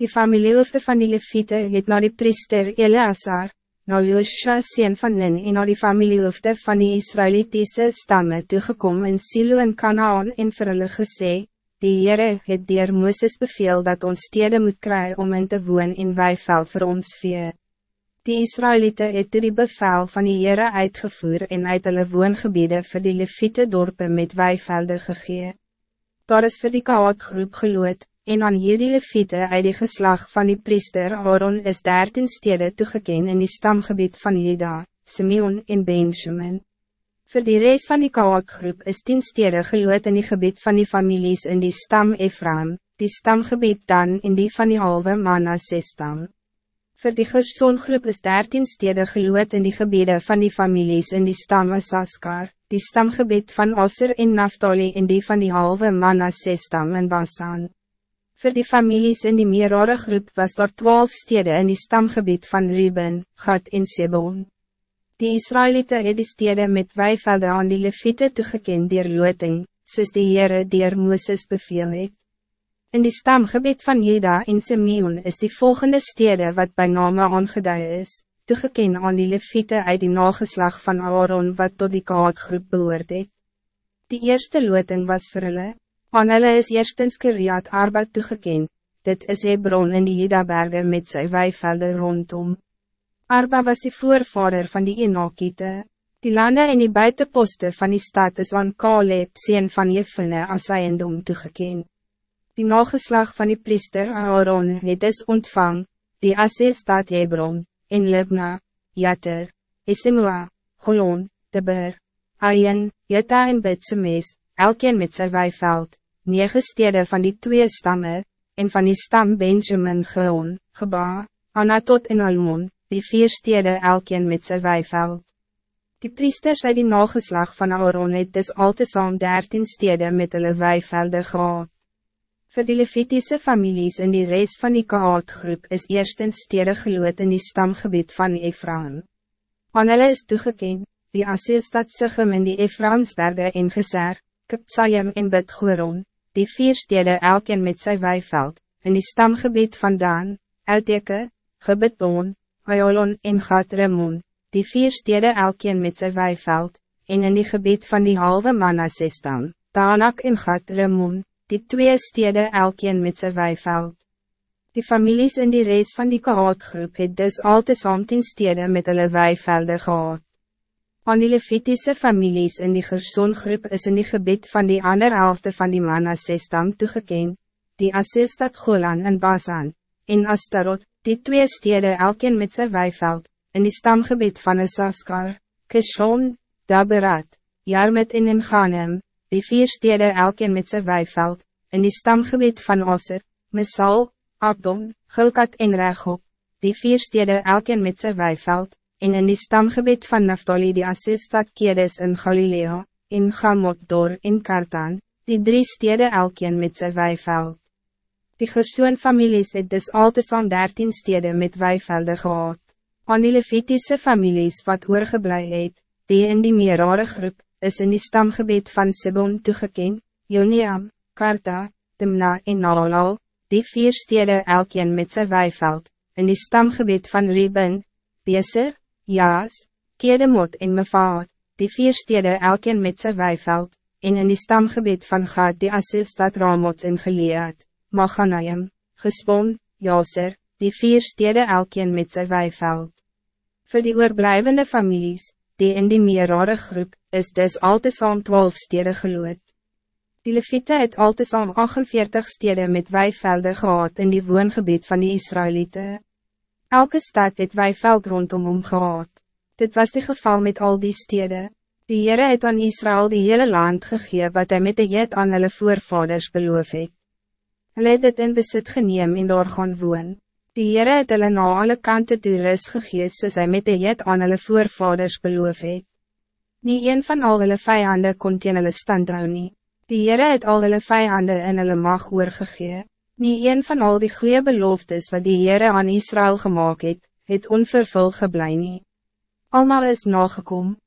Die familiehoofde van die Leviete het na die priester Eleazar, na Joshua sien van Nin en na die familiehoofde van die Israelitiese stammen toegekom in Silo en Kanaan en vir hulle gesê, Die Heere het dier Mooses beveel dat ons stede moet krijgen om in te woon in weiveld voor ons vee. Die Israëlieten het die bevel van die Heere uitgevoer en uit hulle woongebiede vir die Levite dorpen met weivelde gegee. Daar is vir die kaatgroep geloot, en aan hierdie Levite uit die geslag van die priester Aaron is dertien stede toegeken in die stamgebied van Juda, Simeon en Benjamin. Voor die reis van die kaatgroep is tien stede geloot in die gebied van die families in die stam Ephraim, die stamgebied dan in die van die halve Manasse stam. Voor die gersongroep is dertien stede geloot in die gebieden van die families in die stam Saskar, die stamgebied van Osser en Naftali in die van die halve Manasse stam in Basan. Voor die families in die meerare groep was daar twaalf stede in die stamgebied van Ruben, Gad en Sebon. Die Israëlieten het die stede met weivelde aan die Levite toegekend dier looting, soos die Heere dier Mooses beveel het. In die stamgebied van Jeda en Simeon is die volgende stede wat bij name aangeduid is, toegeken aan die leviete uit die nageslag van Aaron wat tot die kaatgroep behoort het. Die eerste loting was vir hulle, aan hulle is eerstens Kiriat Arba toegeken, dit is Hebron in die Jeda-berge met sy weivelde rondom. Arba was die voorvader van die Enokiete. Die landen en die buitenposten van die stad is aan Kaleb, sien van Jefene as sy endom toegekend. Die nageslag van die priester Aaron het is ontvang, die Asir stad Hebron, en Libna, Jater, Esimua, Golon, Deber, Arjen, Jeta en Betsemes, elkeen met sy weiveld, negen stede van die twee stammen, en van die stam Benjamin Geon, Geba, Anatot en Almon, die vier stede elkeen met sy weiveld. Die priesters uit die nageslag van Aaron het dus al te saam dertien stede met hulle weivelde gehad. Voor die Levitiese families in die reis van die Kaatgroep is eerstens stede geloot in die stamgebied van Ephraim. Aan hulle is toegekend, die Asielstad Sigem in die Ephraimsberge en Geser, Kipsayim en Bidgoron, die vier stede elkeen met sy weiveld, in die stamgebied van Dan, Elteke, Gebidboon, Ayolon en Gatremon, die vier stede elkeen met sy weiveld, en in die gebied van die halve Manassestam, Tanak en Gatremon, die twee stede elkeen met zijn weiveld. Die families in die reis van die kaatgroep het dus al te tien stede met hulle weivelde gehad. Aan die Levitiese families in die gersongroep is in die gebied van die ander helfte van die Manasse-stam toegekend, die Asselstad Golan en Basan, en Astarot, die twee stede elkeen met zijn weiveld, in die stamgebied van Saskar, Kishon, Daberat, Jarmet en Inganem, die vier stede elkeen met zijn weiveld, in die stamgebied van Osser, Mesal, Abdon, Gulkat en Rechop, die vier stede elkeen met zijn weiveld, en in die stamgebied van Naftali die Assistad Kedes in Galilea, in Gamotdor in Kartan, die drie stede elkeen met zijn weiveld. Die Gersoon families het dus al te saam dertien stede met weivelde gehad. Aan die Levitiese families wat oorgeblij het, die in die meerare groep, is in die stamgebied van Sibon toegeken, Joniam, Karta, Timna en Nalal, die vier stede elkeen met zijn weiveld, in die stamgebied van Reben, Beser, Jaas, Kedemot en Mefaat, die vier stede elkeen met zijn weiveld, en in die stamgebied van Gad die Asselstad Ramot in Geleed, Machanayim, Gespon, Jaser, die vier stede elkeen met zijn weiveld. Voor die oorblijvende families, die in die meerare groep, is dus al te saam 12 stede geloot. Die Levite het al te saam 48 stede met weivelde gehad in die woongebied van die Israëlieten. Elke stad het weiveld rondom hom gehad. Dit was die geval met al die stede. Die Heere het aan Israël die hele land gegee wat hij met de jet aan hulle voorvaders beloof het. Hulle het dit in besit geneem en daar gaan woon. Die Heere het hulle na alle kante toe ris gegees soos hy met die jet aan hulle voorvaders beloof het. Nie een van al hulle vijanden kon teen hulle stand hou nie. Die Heere het al hulle vijanden in hulle mag oorgegee. Nie een van al die goede beloftes wat die Heere aan Israël gemaakt het, het onvervul geblei nie. Almal is nagekom,